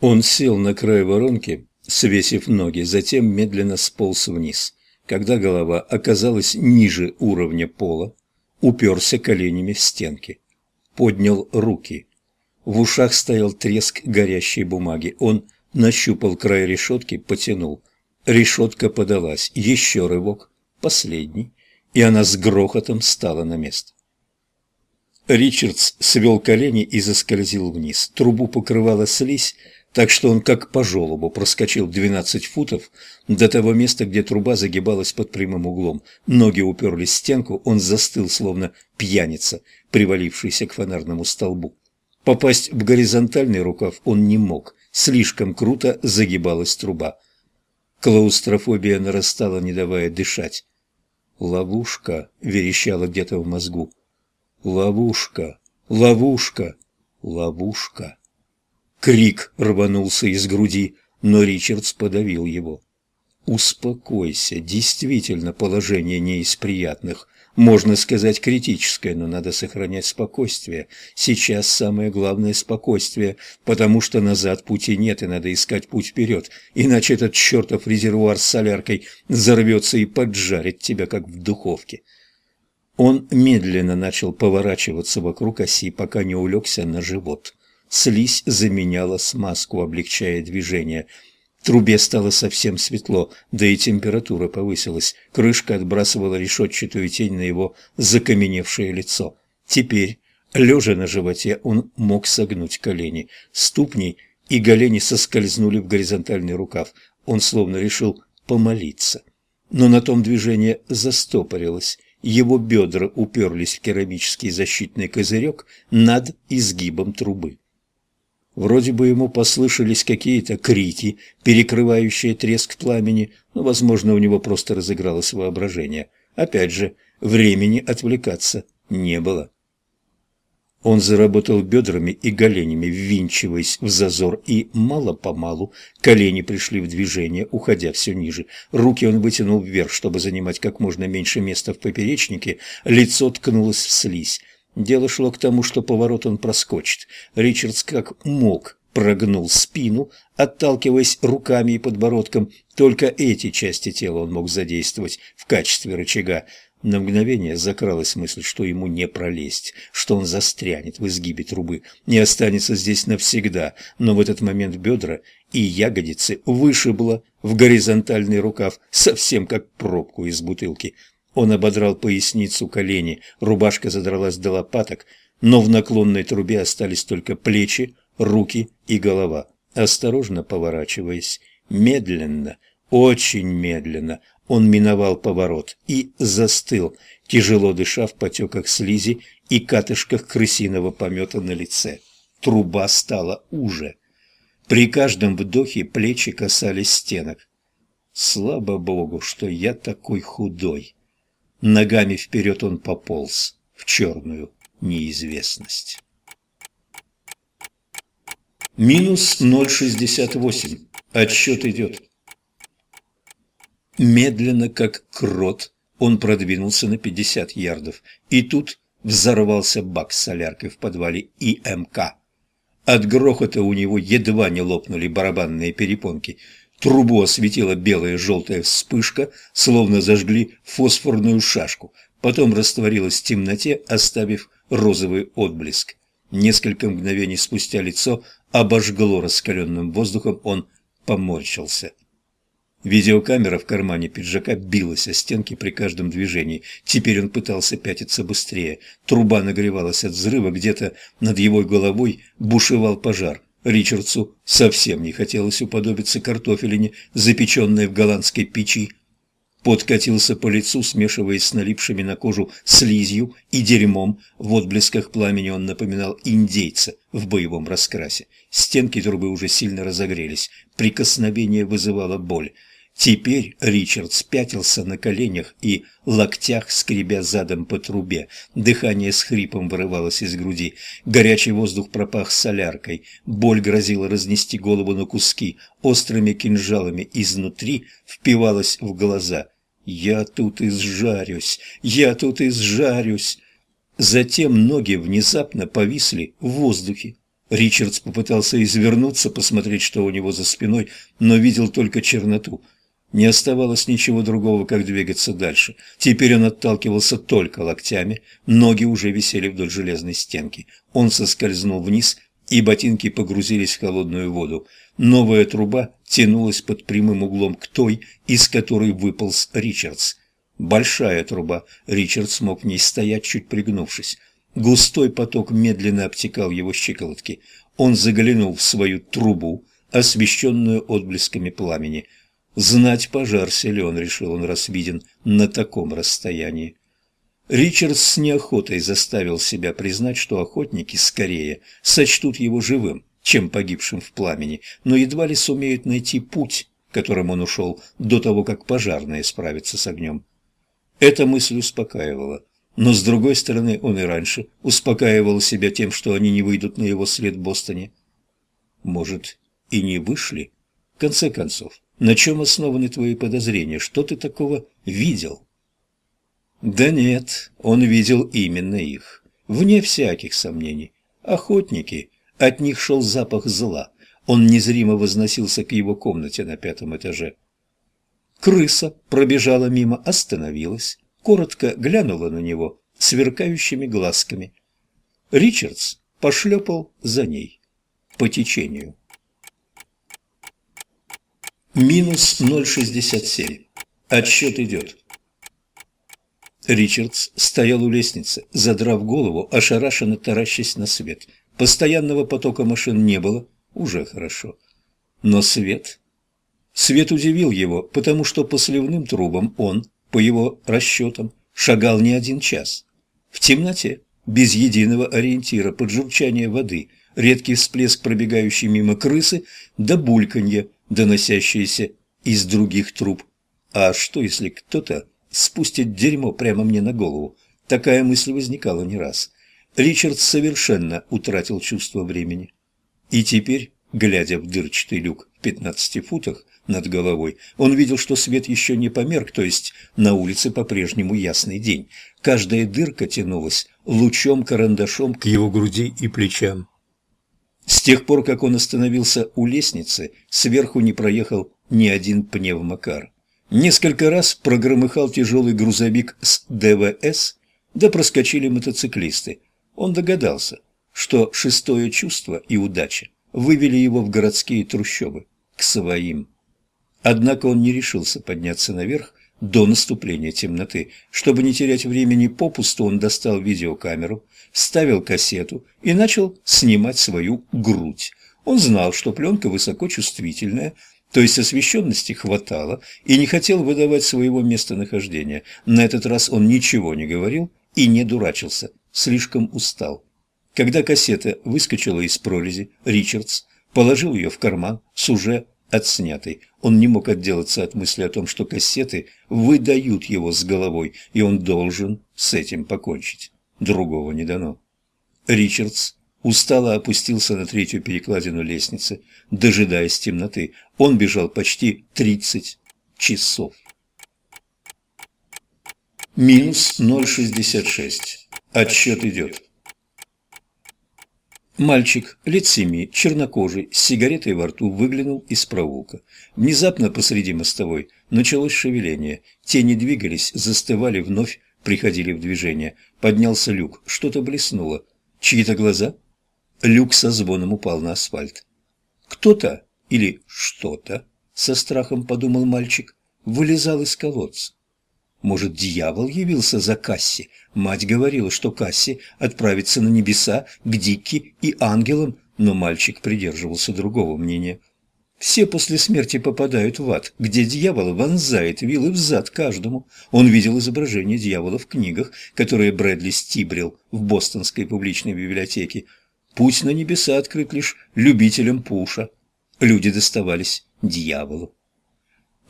Он сел на край воронки, свесив ноги, затем медленно сполз вниз. Когда голова оказалась ниже уровня пола, уперся коленями в стенки. Поднял руки. В ушах стоял треск горящей бумаги. Он нащупал край решетки, потянул. Решетка подалась. Еще рывок. Последний. И она с грохотом стала на место. Ричардс свел колени и заскользил вниз. Трубу покрывала слизь, так что он как по желобу проскочил 12 футов до того места, где труба загибалась под прямым углом. Ноги уперлись в стенку, он застыл, словно пьяница, привалившийся к фонарному столбу. Попасть в горизонтальный рукав он не мог, слишком круто загибалась труба. Клаустрофобия нарастала, не давая дышать. «Ловушка!» — верещала где-то в мозгу. «Ловушка! Ловушка! Ловушка!» Крик рванулся из груди, но Ричардс подавил его. «Успокойся, действительно положение не из приятных. Можно сказать критическое, но надо сохранять спокойствие. Сейчас самое главное – спокойствие, потому что назад пути нет, и надо искать путь вперед, иначе этот чертов резервуар с соляркой взорвется и поджарит тебя, как в духовке». Он медленно начал поворачиваться вокруг оси, пока не улегся на живот. Слизь заменяла смазку, облегчая движение – Трубе стало совсем светло, да и температура повысилась. Крышка отбрасывала решетчатую тень на его закаменевшее лицо. Теперь, лежа на животе, он мог согнуть колени. Ступни и голени соскользнули в горизонтальный рукав. Он словно решил помолиться. Но на том движение застопорилось. Его бедра уперлись в керамический защитный козырек над изгибом трубы. Вроде бы ему послышались какие-то крики, перекрывающие треск пламени, но, возможно, у него просто разыгралось воображение. Опять же, времени отвлекаться не было. Он заработал бедрами и коленями, ввинчиваясь в зазор, и мало-помалу колени пришли в движение, уходя все ниже. Руки он вытянул вверх, чтобы занимать как можно меньше места в поперечнике, лицо ткнулось в слизь. Дело шло к тому, что поворот он проскочит. Ричардс как мог прогнул спину, отталкиваясь руками и подбородком. Только эти части тела он мог задействовать в качестве рычага. На мгновение закралась мысль, что ему не пролезть, что он застрянет в изгибе трубы, не останется здесь навсегда, но в этот момент бедра и ягодицы вышибло в горизонтальный рукав, совсем как пробку из бутылки. Он ободрал поясницу, колени, рубашка задралась до лопаток, но в наклонной трубе остались только плечи, руки и голова. Осторожно поворачиваясь, медленно, очень медленно, он миновал поворот и застыл, тяжело дыша в потеках слизи и катышках крысиного помета на лице. Труба стала уже. При каждом вдохе плечи касались стенок. Слава богу, что я такой худой. Ногами вперед он пополз в черную неизвестность. Минус 0,68. Отсчет идет. Медленно, как крот, он продвинулся на 50 ярдов. И тут взорвался бак с соляркой в подвале ИМК. От грохота у него едва не лопнули барабанные перепонки – Трубу осветила белая желтая вспышка, словно зажгли фосфорную шашку, потом растворилась в темноте, оставив розовый отблеск. Несколько мгновений спустя лицо обожгло раскаленным воздухом, он поморщился. Видеокамера в кармане пиджака билась о стенки при каждом движении. Теперь он пытался пятиться быстрее. Труба нагревалась от взрыва, где-то над его головой бушевал пожар. Ричардсу совсем не хотелось уподобиться картофелине, запеченной в голландской печи. Подкатился по лицу, смешиваясь с налипшими на кожу слизью и дерьмом. В отблесках пламени он напоминал индейца в боевом раскрасе. Стенки трубы уже сильно разогрелись. Прикосновение вызывало боль. Теперь Ричард спятился на коленях и локтях, скребя задом по трубе. Дыхание с хрипом вырывалось из груди. Горячий воздух пропах соляркой. Боль грозила разнести голову на куски. Острыми кинжалами изнутри впивалась в глаза. «Я тут изжарюсь! Я тут изжарюсь!» Затем ноги внезапно повисли в воздухе. Ричардс попытался извернуться, посмотреть, что у него за спиной, но видел только черноту. Не оставалось ничего другого, как двигаться дальше. Теперь он отталкивался только локтями, ноги уже висели вдоль железной стенки. Он соскользнул вниз, и ботинки погрузились в холодную воду. Новая труба тянулась под прямым углом к той, из которой выполз Ричардс. Большая труба, Ричард смог в ней стоять, чуть пригнувшись. Густой поток медленно обтекал его щиколотки. Он заглянул в свою трубу, освещенную отблесками пламени. Знать пожар силен, решил он, раз виден на таком расстоянии. Ричард с неохотой заставил себя признать, что охотники скорее сочтут его живым, чем погибшим в пламени, но едва ли сумеют найти путь, которым он ушел до того, как пожарные справятся с огнем. Эта мысль успокаивала. Но, с другой стороны, он и раньше успокаивал себя тем, что они не выйдут на его след в Бостоне. Может, и не вышли? В конце концов, на чем основаны твои подозрения? Что ты такого видел? Да нет, он видел именно их. Вне всяких сомнений. Охотники. От них шел запах зла. Он незримо возносился к его комнате на пятом этаже. Крыса пробежала мимо, остановилась коротко глянула на него сверкающими глазками. Ричардс пошлепал за ней по течению. Минус 0,67. Отсчет идет. Ричардс стоял у лестницы, задрав голову, ошарашенно таращась на свет. Постоянного потока машин не было, уже хорошо. Но свет... Свет удивил его, потому что по сливным трубам он по его расчетам, шагал не один час. В темноте, без единого ориентира, под журчание воды, редкий всплеск пробегающей мимо крысы, да бульканье, доносящееся из других труб. А что, если кто-то спустит дерьмо прямо мне на голову? Такая мысль возникала не раз. Ричард совершенно утратил чувство времени. И теперь, глядя в дырчатый люк в пятнадцати футах, над головой. Он видел, что свет еще не померк, то есть на улице по-прежнему ясный день. Каждая дырка тянулась лучом-карандашом к его груди и плечам. С тех пор, как он остановился у лестницы, сверху не проехал ни один пневмокар. Несколько раз прогромыхал тяжелый грузовик с ДВС, да проскочили мотоциклисты. Он догадался, что шестое чувство и удача вывели его в городские трущобы, к своим. Однако он не решился подняться наверх до наступления темноты. Чтобы не терять времени попусту, он достал видеокамеру, вставил кассету и начал снимать свою грудь. Он знал, что пленка высокочувствительная, то есть освещенности хватало, и не хотел выдавать своего местонахождения. На этот раз он ничего не говорил и не дурачился, слишком устал. Когда кассета выскочила из прорези, Ричардс положил ее в карман с уже отснятой. Он не мог отделаться от мысли о том, что кассеты выдают его с головой, и он должен с этим покончить. Другого не дано. Ричардс устало опустился на третью перекладину лестницы, дожидаясь темноты. Он бежал почти тридцать часов. Минус 0,66. Отсчет идет. Мальчик, лет чернокожий, с сигаретой во рту, выглянул из проулка. Внезапно посреди мостовой началось шевеление. Тени двигались, застывали, вновь приходили в движение. Поднялся люк, что-то блеснуло. Чьи-то глаза? Люк со звоном упал на асфальт. Кто-то или что-то, со страхом подумал мальчик, вылезал из колодца. Может, дьявол явился за Касси? Мать говорила, что Касси отправится на небеса к Дикки и ангелам, но мальчик придерживался другого мнения. Все после смерти попадают в ад, где дьявол вонзает вилы в зад каждому. Он видел изображение дьявола в книгах, которые Брэдли стибрил в бостонской публичной библиотеке. Путь на небеса открыт лишь любителям пуша. Люди доставались дьяволу.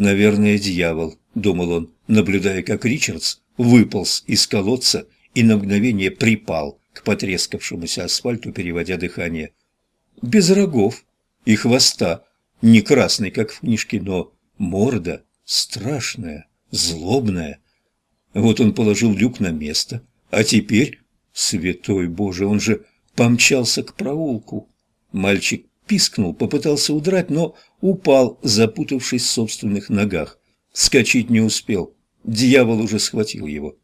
«Наверное, дьявол», — думал он, наблюдая, как Ричардс выполз из колодца и на мгновение припал к потрескавшемуся асфальту, переводя дыхание. Без рогов и хвоста, не красный, как в книжке, но морда страшная, злобная. Вот он положил люк на место, а теперь, святой Боже, он же помчался к проулку. Мальчик пискнул, попытался удрать, но упал, запутавшись в собственных ногах. Скочить не успел. Дьявол уже схватил его.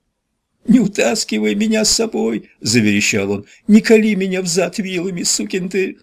«Не утаскивай меня с собой!» – заверещал он. «Не кали меня взад вилами, сукин ты!»